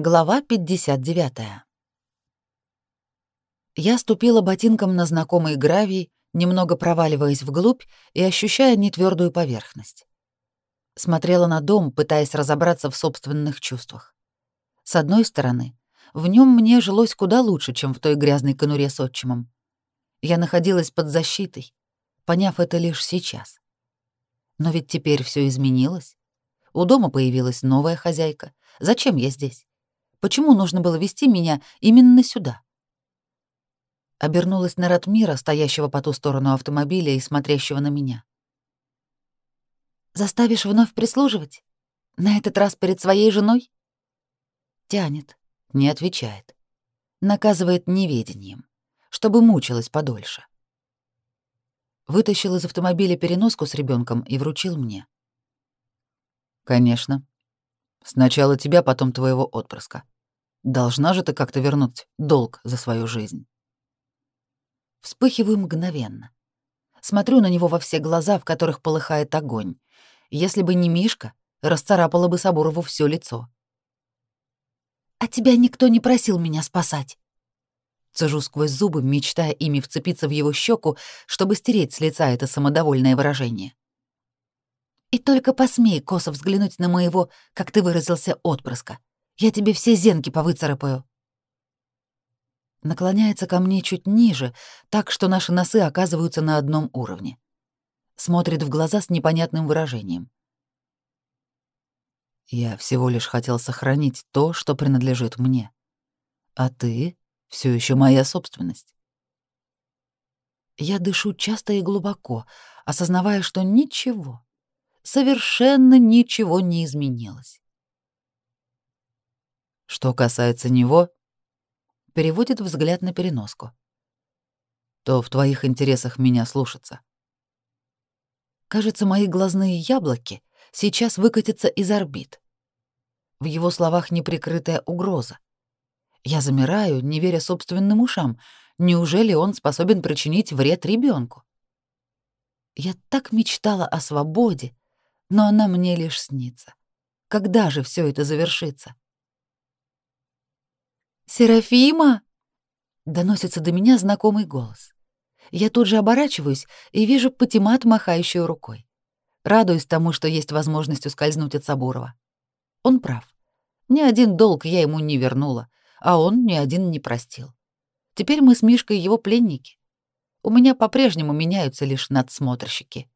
Глава 59. Я ступила ботинком на знакомый гравий, немного проваливаясь вглубь и ощущая нетвёрдую поверхность. Смотрела на дом, пытаясь разобраться в собственных чувствах. С одной стороны, в нем мне жилось куда лучше, чем в той грязной конуре с отчимом. Я находилась под защитой, поняв это лишь сейчас. Но ведь теперь все изменилось. У дома появилась новая хозяйка. Зачем я здесь? Почему нужно было вести меня именно сюда? Обернулась на Ратмира, стоящего по ту сторону автомобиля и смотрящего на меня. «Заставишь вновь прислуживать? На этот раз перед своей женой?» Тянет, не отвечает. Наказывает неведением, чтобы мучилась подольше. Вытащил из автомобиля переноску с ребенком и вручил мне. «Конечно. Сначала тебя, потом твоего отпрыска. Должна же ты как-то вернуть долг за свою жизнь. Вспыхиваю мгновенно. Смотрю на него во все глаза, в которых полыхает огонь. Если бы не Мишка, расцарапала бы Сабурову все лицо. «А тебя никто не просил меня спасать!» Цежу сквозь зубы, мечтая ими вцепиться в его щеку, чтобы стереть с лица это самодовольное выражение. И только посмей косо взглянуть на моего, как ты выразился, отпрыска. Я тебе все зенки повыцарапаю. Наклоняется ко мне чуть ниже, так что наши носы оказываются на одном уровне. Смотрит в глаза с непонятным выражением. Я всего лишь хотел сохранить то, что принадлежит мне. А ты все еще моя собственность. Я дышу часто и глубоко, осознавая, что ничего, совершенно ничего не изменилось. Что касается него, переводит взгляд на переноску. То в твоих интересах меня слушаться. Кажется, мои глазные яблоки сейчас выкатятся из орбит. В его словах неприкрытая угроза. Я замираю, не веря собственным ушам. Неужели он способен причинить вред ребенку? Я так мечтала о свободе, но она мне лишь снится. Когда же все это завершится? «Серафима!» — доносится до меня знакомый голос. Я тут же оборачиваюсь и вижу Патимат, махающую рукой. Радуюсь тому, что есть возможность ускользнуть от Сабурова. Он прав. Ни один долг я ему не вернула, а он ни один не простил. Теперь мы с Мишкой его пленники. У меня по-прежнему меняются лишь надсмотрщики.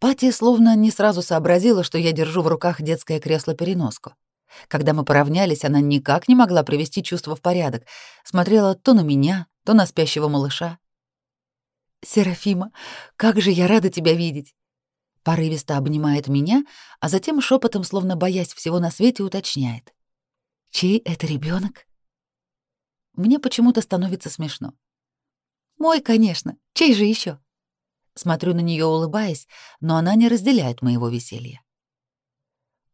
Пати словно не сразу сообразила, что я держу в руках детское кресло-переноску. Когда мы поравнялись, она никак не могла привести чувство в порядок, смотрела то на меня, то на спящего малыша. «Серафима, как же я рада тебя видеть!» Порывисто обнимает меня, а затем шепотом, словно боясь всего на свете, уточняет. «Чей это ребенок? Мне почему-то становится смешно. «Мой, конечно. Чей же еще? Смотрю на нее, улыбаясь, но она не разделяет моего веселья.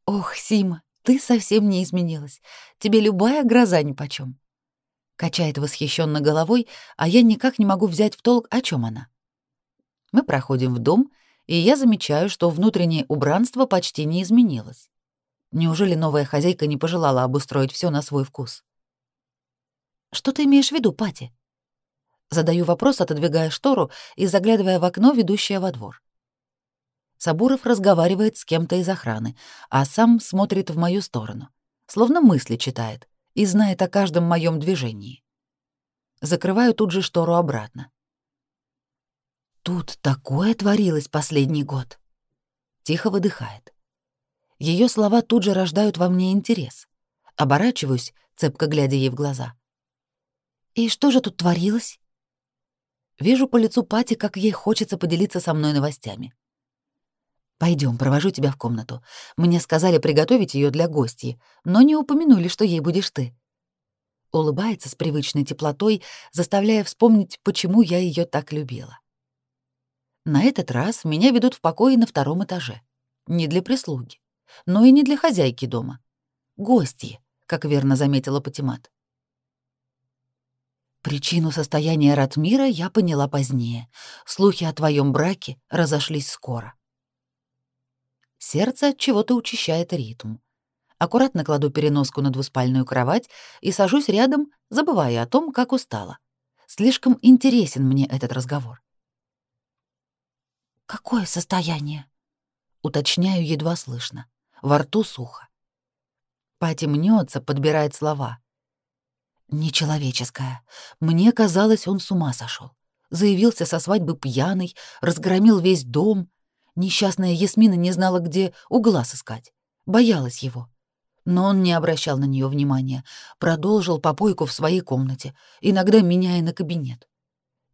«Ох, Сима, ты совсем не изменилась. Тебе любая гроза нипочём». Качает восхищенно головой, а я никак не могу взять в толк, о чем она. Мы проходим в дом, и я замечаю, что внутреннее убранство почти не изменилось. Неужели новая хозяйка не пожелала обустроить все на свой вкус? «Что ты имеешь в виду, Пати?» Задаю вопрос, отодвигая штору и заглядывая в окно, ведущее во двор. Сабуров разговаривает с кем-то из охраны, а сам смотрит в мою сторону, словно мысли читает и знает о каждом моем движении. Закрываю тут же штору обратно. Тут такое творилось последний год. Тихо выдыхает. Ее слова тут же рождают во мне интерес. Оборачиваюсь, цепко глядя ей в глаза. «И что же тут творилось?» Вижу по лицу Пати, как ей хочется поделиться со мной новостями. Пойдем, провожу тебя в комнату. Мне сказали приготовить ее для гостей, но не упомянули, что ей будешь ты. Улыбается с привычной теплотой, заставляя вспомнить, почему я ее так любила. На этот раз меня ведут в покое на втором этаже. Не для прислуги, но и не для хозяйки дома. Гости, как верно заметила Патимат. Причину состояния Ратмира я поняла позднее. Слухи о твоем браке разошлись скоро. Сердце от чего-то учащает ритм. Аккуратно кладу переноску на двуспальную кровать и сажусь рядом, забывая о том, как устала. Слишком интересен мне этот разговор. «Какое состояние?» Уточняю едва слышно. Во рту сухо. Пати мнется, подбирает слова. Нечеловеческое. Мне казалось, он с ума сошел. Заявился со свадьбы пьяный, разгромил весь дом. Несчастная Ясмина не знала, где угла сыскать. Боялась его. Но он не обращал на нее внимания, продолжил попойку в своей комнате, иногда меняя на кабинет.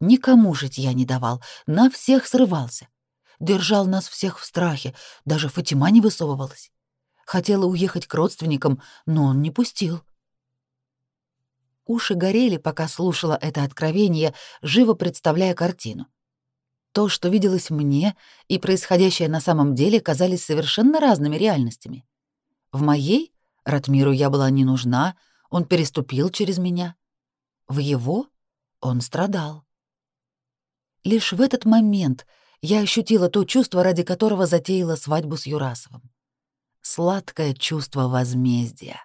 Никому жить я не давал, на всех срывался. Держал нас всех в страхе, даже Фатима не высовывалась. Хотела уехать к родственникам, но он не пустил. Уши горели, пока слушала это откровение, живо представляя картину. То, что виделось мне, и происходящее на самом деле казались совершенно разными реальностями. В моей Ратмиру я была не нужна, он переступил через меня. В его он страдал. Лишь в этот момент я ощутила то чувство, ради которого затеяла свадьбу с Юрасовым. Сладкое чувство возмездия.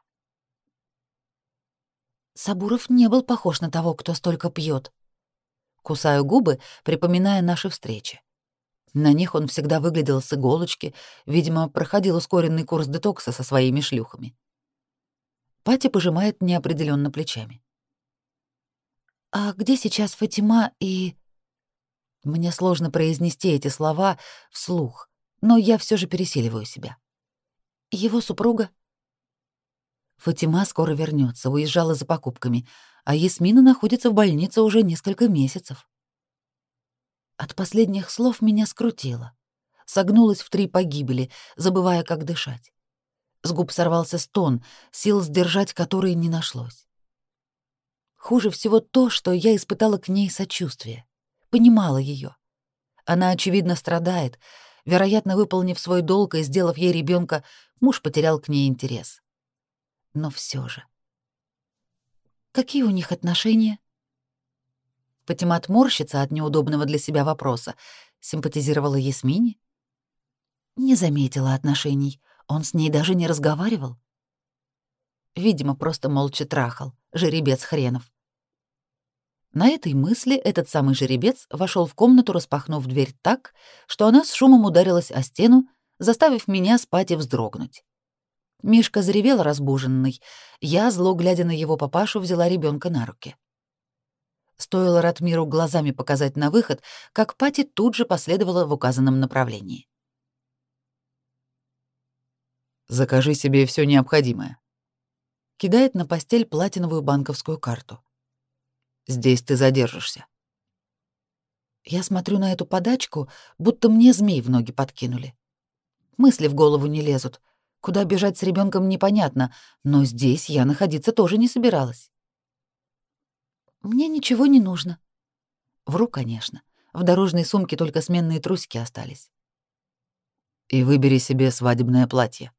Сабуров не был похож на того, кто столько пьет. Кусаю губы, припоминая наши встречи. На них он всегда выглядел с иголочки, видимо, проходил ускоренный курс детокса со своими шлюхами. Пати пожимает неопределенно плечами. «А где сейчас Фатима и...» Мне сложно произнести эти слова вслух, но я все же пересиливаю себя. «Его супруга?» Фатима скоро вернется, уезжала за покупками, а Ясмина находится в больнице уже несколько месяцев. От последних слов меня скрутило. Согнулась в три погибели, забывая, как дышать. С губ сорвался стон, сил сдержать который не нашлось. Хуже всего то, что я испытала к ней сочувствие, понимала ее. Она, очевидно, страдает. Вероятно, выполнив свой долг и сделав ей ребенка, муж потерял к ней интерес. Но все же. Какие у них отношения? Патимат морщится от неудобного для себя вопроса. Симпатизировала Ясмине? Не заметила отношений. Он с ней даже не разговаривал. Видимо, просто молча трахал, жеребец хренов. На этой мысли этот самый жеребец вошел в комнату, распахнув дверь так, что она с шумом ударилась о стену, заставив меня спать и вздрогнуть. Мишка заревел разбуженный. Я, зло глядя на его папашу, взяла ребенка на руки. Стоило Ратмиру глазами показать на выход, как Пати тут же последовала в указанном направлении. Закажи себе все необходимое. Кидает на постель платиновую банковскую карту. Здесь ты задержишься. Я смотрю на эту подачку, будто мне змей в ноги подкинули. Мысли в голову не лезут. Куда бежать с ребенком непонятно, но здесь я находиться тоже не собиралась. Мне ничего не нужно. Вру, конечно. В дорожной сумке только сменные трусики остались. И выбери себе свадебное платье.